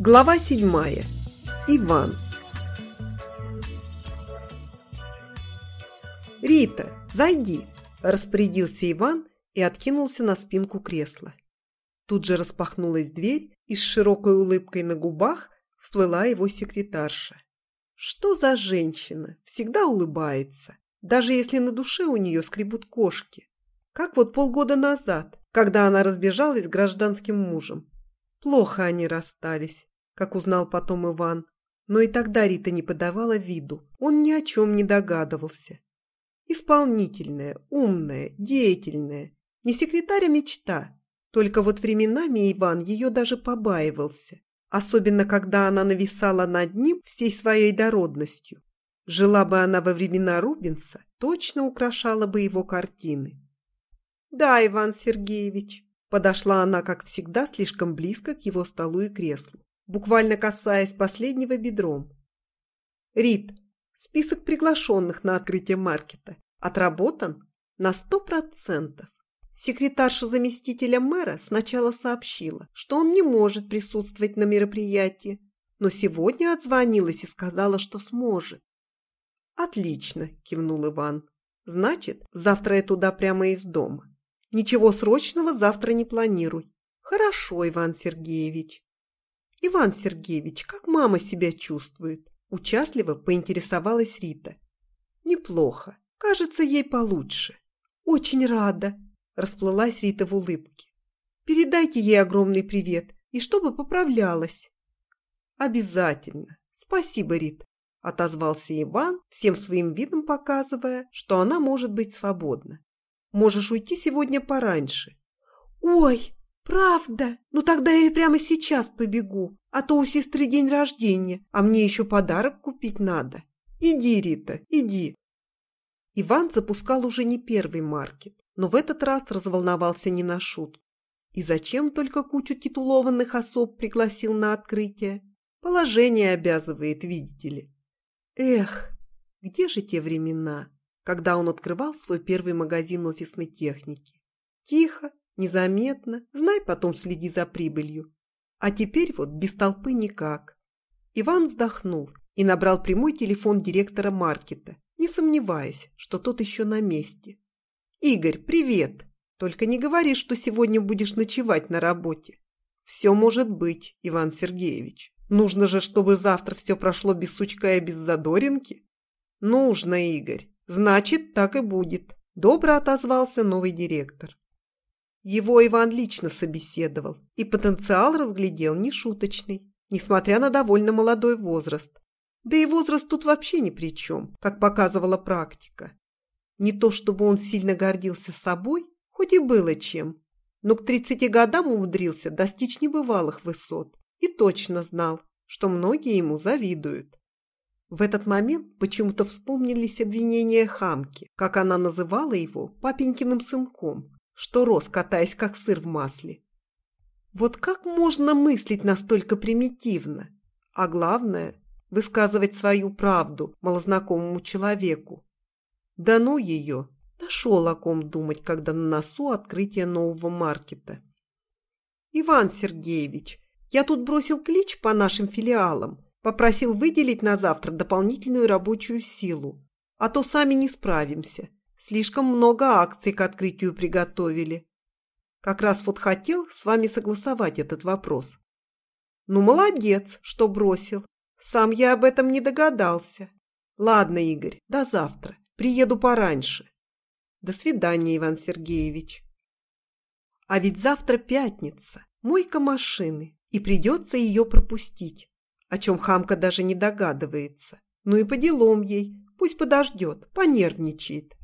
Глава седьмая. Иван. «Рита, зайди!» – распорядился Иван и откинулся на спинку кресла. Тут же распахнулась дверь, и с широкой улыбкой на губах вплыла его секретарша. Что за женщина? Всегда улыбается, даже если на душе у нее скребут кошки. Как вот полгода назад, когда она разбежалась с гражданским мужем. Плохо они расстались, как узнал потом Иван. Но и тогда Рита не подавала виду, он ни о чем не догадывался. Исполнительная, умная, деятельная, не секретаря мечта. Только вот временами Иван ее даже побаивался, особенно когда она нависала над ним всей своей дородностью. Жила бы она во времена Рубенса, точно украшала бы его картины. «Да, Иван Сергеевич», Подошла она, как всегда, слишком близко к его столу и креслу, буквально касаясь последнего бедром. «Рит, список приглашенных на открытие маркета отработан на сто процентов. Секретарша заместителя мэра сначала сообщила, что он не может присутствовать на мероприятии, но сегодня отзвонилась и сказала, что сможет. «Отлично», – кивнул Иван. «Значит, завтра я туда прямо из дома. Ничего срочного завтра не планируй. Хорошо, Иван Сергеевич. Иван Сергеевич, как мама себя чувствует? Участливо поинтересовалась Рита. Неплохо. Кажется, ей получше. Очень рада. Расплылась Рита в улыбке. Передайте ей огромный привет и чтобы поправлялась. Обязательно. Спасибо, Рит. Отозвался Иван, всем своим видом показывая, что она может быть свободна. Можешь уйти сегодня пораньше». «Ой, правда? Ну тогда я прямо сейчас побегу, а то у сестры день рождения, а мне еще подарок купить надо. Иди, Рита, иди». Иван запускал уже не первый маркет, но в этот раз разволновался не на шутку. И зачем только кучу титулованных особ пригласил на открытие? Положение обязывает, видите ли. Эх, где же те времена? Когда он открывал свой первый магазин офисной техники. Тихо, незаметно, знай, потом следи за прибылью. А теперь вот без толпы никак. Иван вздохнул и набрал прямой телефон директора маркета, не сомневаясь, что тот еще на месте. «Игорь, привет! Только не говори, что сегодня будешь ночевать на работе. Все может быть, Иван Сергеевич. Нужно же, чтобы завтра все прошло без сучка и без задоринки. Нужно, Игорь. Значит, так и будет, добро отозвался новый директор. Его Иван лично собеседовал, и потенциал разглядел нешуточный, несмотря на довольно молодой возраст. Да и возраст тут вообще ни при чем, как показывала практика. Не то чтобы он сильно гордился собой, хоть и было чем, но к 30 годам умудрился достичь небывалых высот и точно знал, что многие ему завидуют. В этот момент почему-то вспомнились обвинения хамки, как она называла его папенькиным сынком, что рос, катаясь как сыр в масле. Вот как можно мыслить настолько примитивно? А главное, высказывать свою правду малознакомому человеку. Да ну ее, нашел о ком думать, когда на носу открытие нового маркета. Иван Сергеевич, я тут бросил клич по нашим филиалам, Попросил выделить на завтра дополнительную рабочую силу, а то сами не справимся. Слишком много акций к открытию приготовили. Как раз вот хотел с вами согласовать этот вопрос. Ну, молодец, что бросил. Сам я об этом не догадался. Ладно, Игорь, до завтра. Приеду пораньше. До свидания, Иван Сергеевич. А ведь завтра пятница, мойка машины, и придется ее пропустить о чем хамка даже не догадывается. Ну и по делам ей, пусть подождет, понервничает.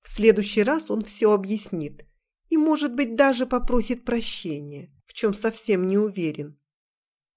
В следующий раз он все объяснит и, может быть, даже попросит прощения, в чем совсем не уверен.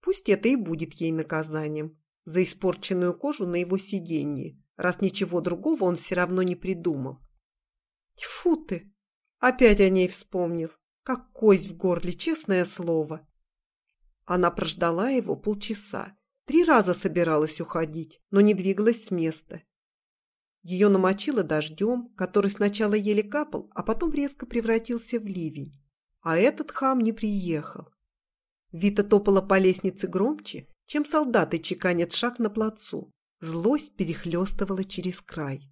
Пусть это и будет ей наказанием за испорченную кожу на его сиденье, раз ничего другого он все равно не придумал. Тьфу ты! Опять о ней вспомнил. Как кость в горле, честное слово. Она прождала его полчаса. Три раза собиралась уходить, но не двигалась с места. Ее намочило дождем, который сначала еле капал, а потом резко превратился в ливень. А этот хам не приехал. Вита топала по лестнице громче, чем солдаты чеканят шаг на плацу. Злость перехлестывала через край.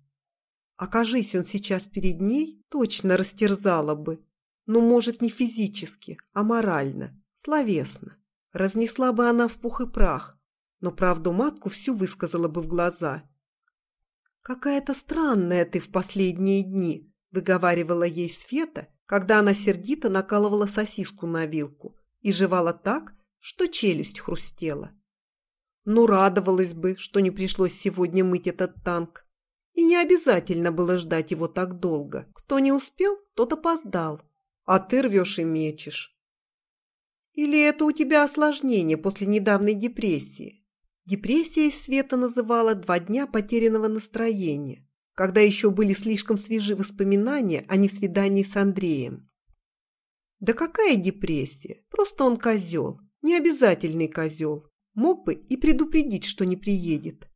Окажись он сейчас перед ней, точно растерзала бы. Ну, может, не физически, а морально, словесно. Разнесла бы она в пух и прах, но правду матку всю высказала бы в глаза. «Какая-то странная ты в последние дни», – выговаривала ей Света, когда она сердито накалывала сосиску на вилку и жевала так, что челюсть хрустела. Ну, радовалась бы, что не пришлось сегодня мыть этот танк. И не обязательно было ждать его так долго. Кто не успел, тот опоздал. А ты рвешь и мечешь. Или это у тебя осложнение после недавней депрессии? Депрессией Света называла два дня потерянного настроения, когда еще были слишком свежи воспоминания о несвидании с Андреем. Да какая депрессия? Просто он козел. Необязательный козел. Мог бы и предупредить, что не приедет.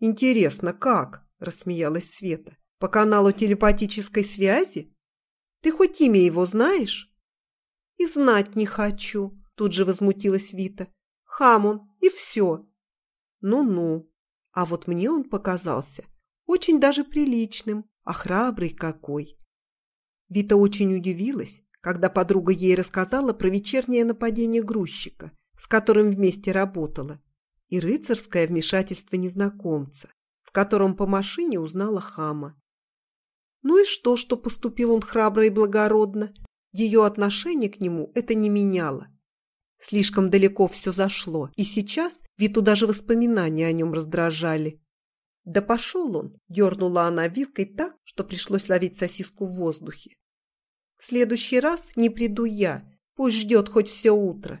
«Интересно, как?» – рассмеялась Света. «По каналу телепатической связи? Ты хоть имя его знаешь?» «И знать не хочу», – тут же возмутилась Вита. «Хамон, и все». «Ну-ну. А вот мне он показался очень даже приличным, а храбрый какой». Вита очень удивилась, когда подруга ей рассказала про вечернее нападение грузчика, с которым вместе работала, и рыцарское вмешательство незнакомца, в котором по машине узнала хама. Ну и что, что поступил он храбро и благородно? Ее отношение к нему это не меняло. Слишком далеко все зашло, и сейчас Виту даже воспоминания о нем раздражали. «Да пошел он!» – дернула она вилкой так, что пришлось ловить сосиску в воздухе. В следующий раз не приду я, пусть ждет хоть все утро.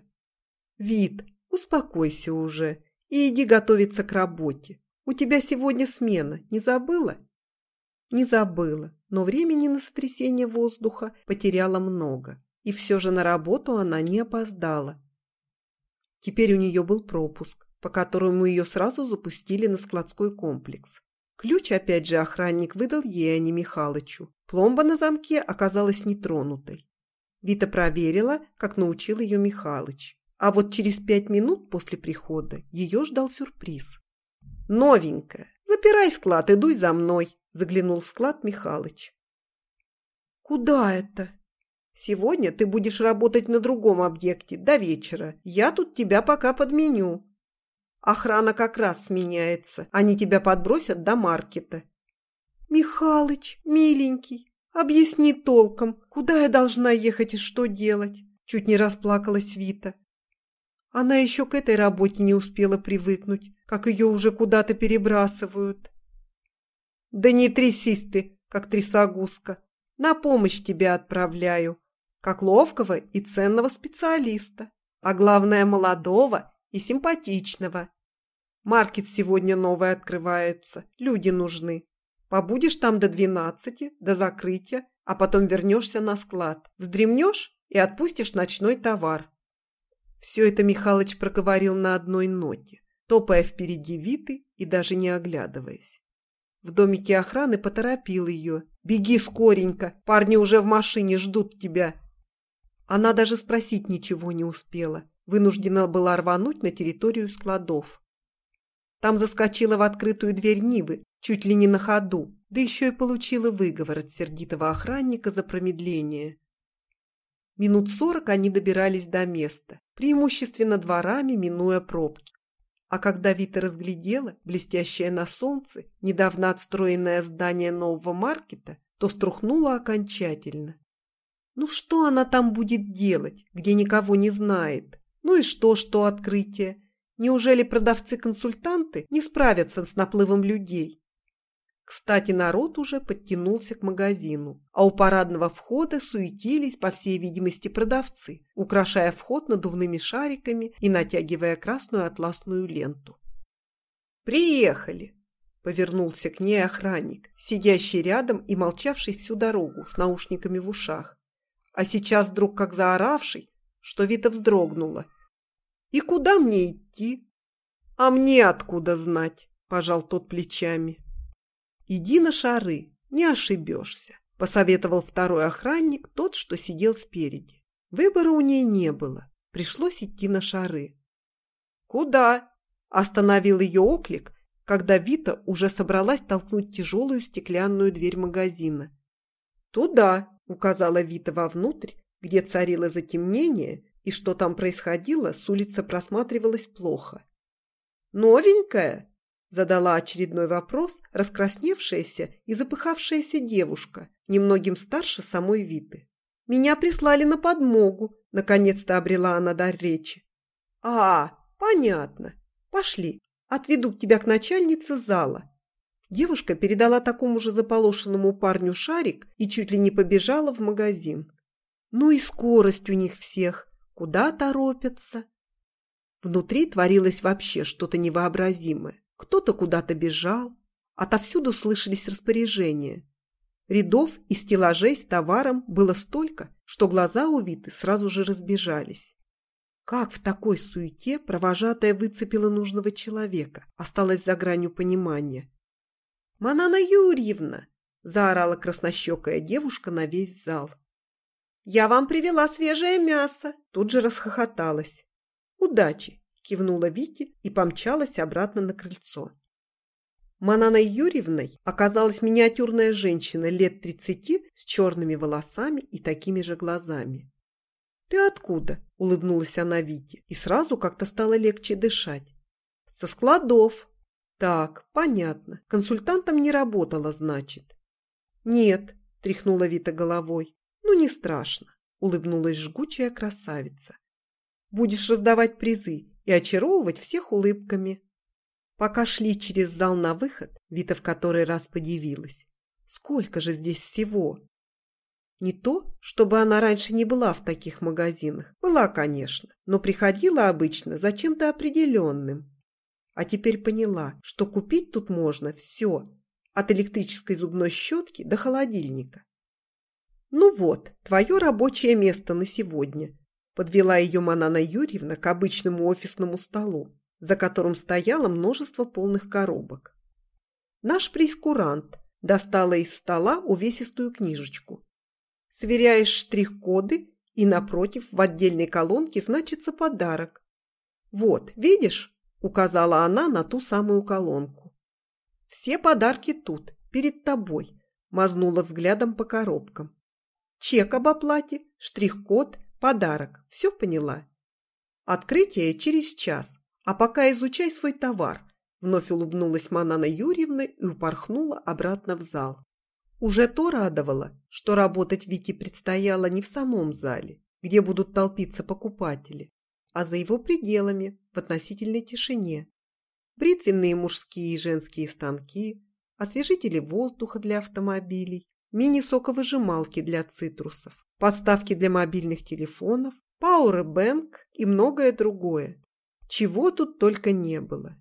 Вид, успокойся уже и иди готовиться к работе. У тебя сегодня смена, не забыла? Не забыла, но времени на сотрясение воздуха потеряла много, и все же на работу она не опоздала. Теперь у нее был пропуск, по которому ее сразу запустили на складской комплекс. Ключ опять же охранник выдал ей, а не Михалычу. Пломба на замке оказалась нетронутой. Вита проверила, как научил ее Михалыч. А вот через пять минут после прихода ее ждал сюрприз. «Новенькая! Запирай склад и дуй за мной!» – заглянул в склад Михалыч. «Куда это?» «Сегодня ты будешь работать на другом объекте до вечера. Я тут тебя пока подменю. Охрана как раз сменяется. Они тебя подбросят до маркета. «Михалыч, миленький, объясни толком, куда я должна ехать и что делать?» Чуть не расплакалась Вита. Она еще к этой работе не успела привыкнуть, как ее уже куда-то перебрасывают. «Да не трясись ты, как трясогузка. На помощь тебя отправляю, как ловкого и ценного специалиста, а главное молодого и симпатичного. Маркет сегодня новый открывается, люди нужны. Побудешь там до двенадцати, до закрытия, а потом вернешься на склад. Вздремнешь и отпустишь ночной товар. Все это Михалыч проговорил на одной ноте, топая впереди Виты и даже не оглядываясь. В домике охраны поторопил ее. «Беги скоренько, парни уже в машине ждут тебя». Она даже спросить ничего не успела. Вынуждена была рвануть на территорию складов. Там заскочила в открытую дверь Нивы, чуть ли не на ходу, да еще и получила выговор от сердитого охранника за промедление. Минут сорок они добирались до места, преимущественно дворами, минуя пробки. А когда Вита разглядела блестящее на солнце, недавно отстроенное здание нового маркета, то струхнула окончательно. Ну что она там будет делать, где никого не знает? Ну и что, что открытие? Неужели продавцы-консультанты не справятся с наплывом людей? Кстати, народ уже подтянулся к магазину, а у парадного входа суетились, по всей видимости, продавцы, украшая вход надувными шариками и натягивая красную атласную ленту. «Приехали!» – повернулся к ней охранник, сидящий рядом и молчавший всю дорогу с наушниками в ушах. А сейчас вдруг как заоравший, что Вита вздрогнула и куда мне идти? А мне откуда знать? Пожал тот плечами. Иди на шары, не ошибешься, посоветовал второй охранник, тот, что сидел спереди. Выбора у ней не было. Пришлось идти на шары. «Куда?» – остановил ее оклик, когда Вита уже собралась толкнуть тяжелую стеклянную дверь магазина. «Туда!» – указала Вита вовнутрь, где царило затемнение, и что там происходило, с улицы просматривалось плохо. «Новенькая?» – задала очередной вопрос раскрасневшаяся и запыхавшаяся девушка, немногим старше самой Виты. «Меня прислали на подмогу», – наконец-то обрела она дар речи. «А, понятно. Пошли, отведу тебя к начальнице зала». Девушка передала такому же заполошенному парню шарик и чуть ли не побежала в магазин. Ну и скорость у них всех. Куда торопятся? Внутри творилось вообще что-то невообразимое. Кто-то куда-то бежал. Отовсюду слышались распоряжения. Рядов и стеллажей с товаром было столько, что глаза у Виты сразу же разбежались. Как в такой суете провожатая выцепила нужного человека, осталась за гранью понимания. «Манана Юрьевна!» – заорала краснощекая девушка на весь зал. «Я вам привела свежее мясо!» – тут же расхохоталась. «Удачи!» – кивнула Вите и помчалась обратно на крыльцо. Мананой Юрьевной оказалась миниатюрная женщина лет тридцати с черными волосами и такими же глазами. «Ты откуда?» – улыбнулась она Вите, и сразу как-то стало легче дышать. «Со складов». «Так, понятно. Консультантом не работала, значит». «Нет», – тряхнула Вита головой. «Ну, не страшно», – улыбнулась жгучая красавица. «Будешь раздавать призы и очаровывать всех улыбками». Пока шли через зал на выход, Вита в который раз подивилась. Сколько же здесь всего? Не то, чтобы она раньше не была в таких магазинах. Была, конечно, но приходила обычно за чем-то определенным. А теперь поняла, что купить тут можно все, от электрической зубной щетки до холодильника. «Ну вот, твое рабочее место на сегодня», – подвела ее Манана Юрьевна к обычному офисному столу за которым стояло множество полных коробок. Наш прейскурант достала из стола увесистую книжечку. Сверяешь штрих-коды, и напротив в отдельной колонке значится подарок. «Вот, видишь?» – указала она на ту самую колонку. «Все подарки тут, перед тобой», – мазнула взглядом по коробкам. «Чек об оплате, штрих-код, подарок. Все поняла?» «Открытие через час. А пока изучай свой товар. Вновь улыбнулась Манана Юрьевна и упорхнула обратно в зал. Уже то радовало, что работать Вите предстояло не в самом зале, где будут толпиться покупатели, а за его пределами, в относительной тишине. Бритвенные мужские и женские станки, освежители воздуха для автомобилей, мини-соковыжималки для цитрусов, подставки для мобильных телефонов, пауэрбэнк и многое другое. Чего тут только не было.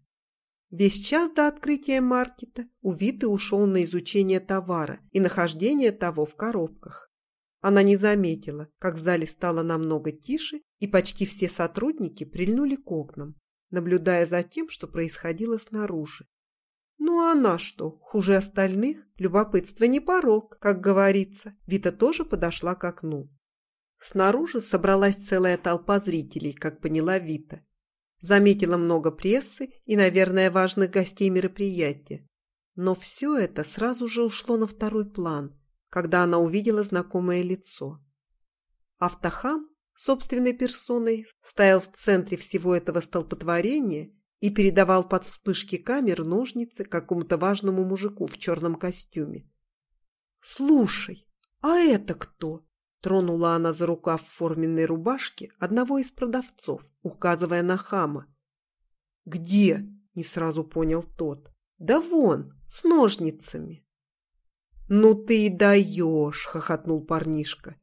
Весь час до открытия маркета Увиты ушел на изучение товара и нахождение того в коробках. Она не заметила, как в зале стало намного тише, и почти все сотрудники прильнули к окнам, наблюдая за тем, что происходило снаружи. Ну а она что, хуже остальных? Любопытство не порог, как говорится. Вита тоже подошла к окну. Снаружи собралась целая толпа зрителей, как поняла Вита, Заметила много прессы и, наверное, важных гостей мероприятия. Но все это сразу же ушло на второй план, когда она увидела знакомое лицо. Автохам собственной персоной стоял в центре всего этого столпотворения и передавал под вспышки камер ножницы какому-то важному мужику в черном костюме. «Слушай, а это кто?» Тронула она за рукав форменной рубашки одного из продавцов, указывая на хама. «Где?» – не сразу понял тот. «Да вон, с ножницами». «Ну ты и даешь!» – хохотнул парнишка.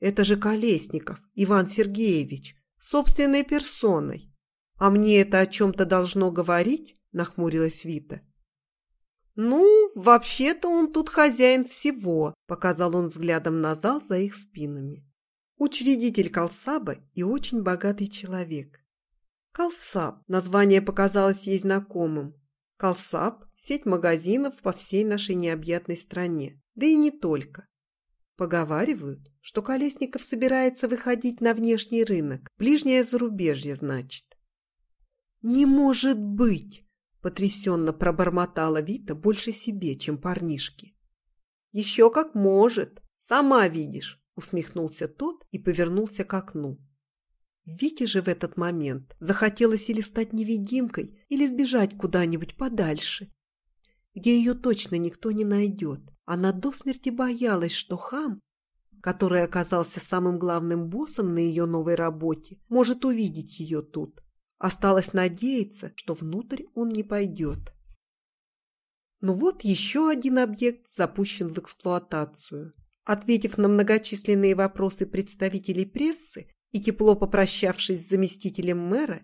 «Это же Колесников, Иван Сергеевич, собственной персоной. А мне это о чем-то должно говорить?» – нахмурилась Вита. «Ну, вообще-то он тут хозяин всего», – показал он взглядом на зал за их спинами. Учредитель Колсаба и очень богатый человек. Колсаб – название показалось ей знакомым. Колсаб – сеть магазинов по всей нашей необъятной стране, да и не только. Поговаривают, что Колесников собирается выходить на внешний рынок, ближнее зарубежье, значит. «Не может быть!» – потрясенно пробормотала Вита больше себе, чем парнишки. «Еще как может! Сама видишь!» – усмехнулся тот и повернулся к окну. Вите же в этот момент захотелось или стать невидимкой, или сбежать куда-нибудь подальше, где ее точно никто не найдет. Она до смерти боялась, что хам, который оказался самым главным боссом на ее новой работе, может увидеть ее тут. Осталось надеяться, что внутрь он не пойдет. Ну вот еще один объект запущен в эксплуатацию. Ответив на многочисленные вопросы представителей прессы и тепло попрощавшись с заместителем мэра,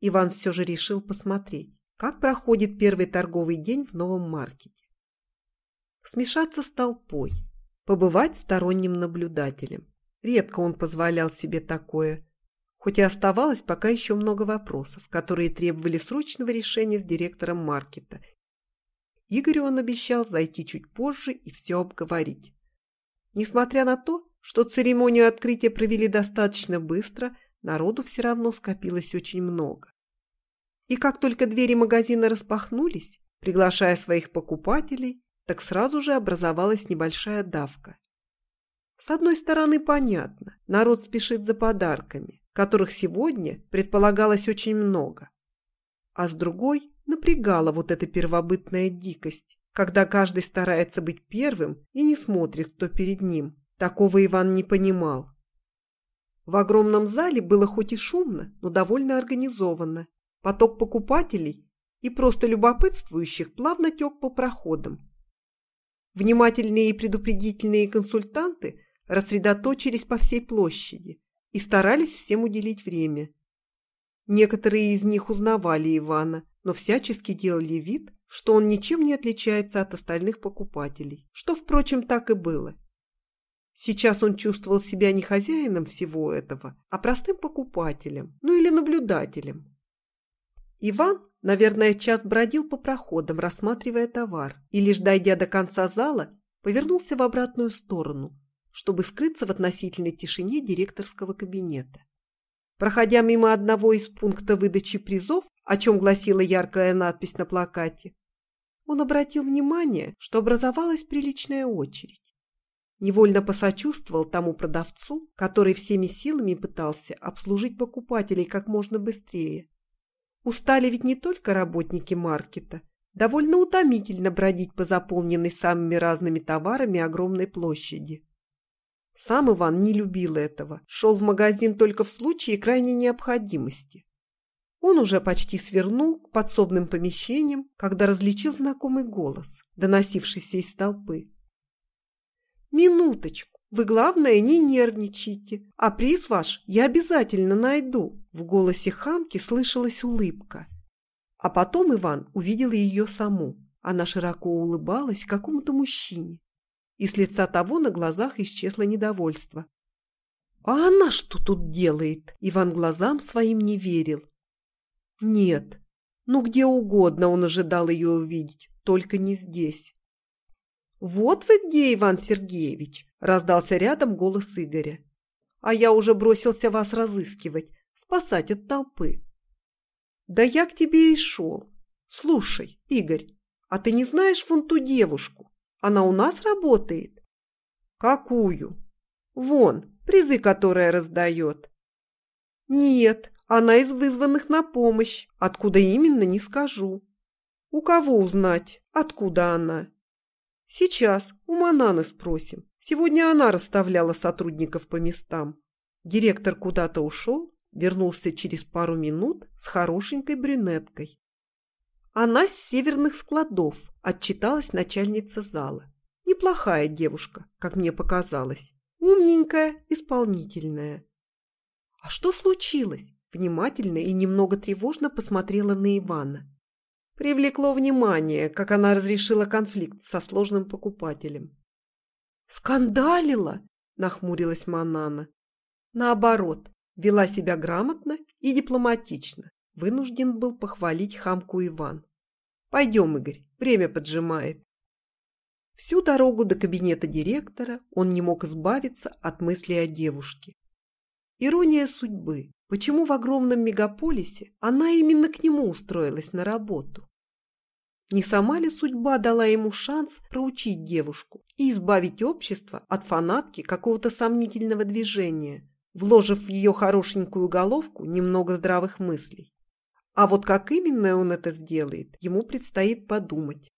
Иван все же решил посмотреть, как проходит первый торговый день в новом маркете. Смешаться с толпой, побывать сторонним наблюдателем. Редко он позволял себе такое, хоть и оставалось пока еще много вопросов, которые требовали срочного решения с директором маркета. Игорю он обещал зайти чуть позже и все обговорить. Несмотря на то, что церемонию открытия провели достаточно быстро, народу все равно скопилось очень много. И как только двери магазина распахнулись, приглашая своих покупателей, так сразу же образовалась небольшая давка. С одной стороны, понятно, народ спешит за подарками, которых сегодня предполагалось очень много. А с другой напрягала вот эта первобытная дикость, когда каждый старается быть первым и не смотрит, кто перед ним. Такого Иван не понимал. В огромном зале было хоть и шумно, но довольно организованно. Поток покупателей и просто любопытствующих плавно тек по проходам. Внимательные и предупредительные консультанты рассредоточились по всей площади и старались всем уделить время. Некоторые из них узнавали Ивана, но всячески делали вид, что он ничем не отличается от остальных покупателей, что, впрочем, так и было. Сейчас он чувствовал себя не хозяином всего этого, а простым покупателем, ну или наблюдателем. Иван, наверное, час бродил по проходам, рассматривая товар, и лишь дойдя до конца зала, повернулся в обратную сторону, чтобы скрыться в относительной тишине директорского кабинета. Проходя мимо одного из пункта выдачи призов, о чем гласила яркая надпись на плакате, он обратил внимание, что образовалась приличная очередь. Невольно посочувствовал тому продавцу, который всеми силами пытался обслужить покупателей как можно быстрее. Устали ведь не только работники маркета. Довольно утомительно бродить по заполненной самыми разными товарами огромной площади. Сам Иван не любил этого, шел в магазин только в случае крайней необходимости. Он уже почти свернул к подсобным помещениям, когда различил знакомый голос, доносившийся из толпы. «Минуточку, вы, главное, не нервничайте, а приз ваш я обязательно найду». В голосе хамки слышалась улыбка. А потом Иван увидел ее саму. Она широко улыбалась какому-то мужчине и с лица того на глазах исчезло недовольство. «А она что тут делает?» Иван глазам своим не верил. «Нет, ну где угодно он ожидал ее увидеть, только не здесь». «Вот вы где, Иван Сергеевич!» – раздался рядом голос Игоря. «А я уже бросился вас разыскивать, спасать от толпы». «Да я к тебе и шел. Слушай, Игорь, а ты не знаешь вон ту девушку, она у нас работает? Какую? Вон, призы, которые раздает. Нет, она из вызванных на помощь. Откуда именно, не скажу. У кого узнать, откуда она? Сейчас у Мананы спросим. Сегодня она расставляла сотрудников по местам. Директор куда-то ушел, вернулся через пару минут с хорошенькой брюнеткой. Она с северных складов, отчиталась начальница зала. Неплохая девушка, как мне показалось. Умненькая, исполнительная. А что случилось? Внимательно и немного тревожно посмотрела на Ивана. Привлекло внимание, как она разрешила конфликт со сложным покупателем. «Скандалила!» – нахмурилась Манана. Наоборот, вела себя грамотно и дипломатично. Вынужден был похвалить хамку Иван. Пойдем, Игорь, время поджимает. Всю дорогу до кабинета директора он не мог избавиться от мысли о девушке. Ирония судьбы. Почему в огромном мегаполисе она именно к нему устроилась на работу? Не сама ли судьба дала ему шанс проучить девушку и избавить общество от фанатки какого-то сомнительного движения, вложив в ее хорошенькую головку немного здравых мыслей? А вот как именно он это сделает, ему предстоит подумать.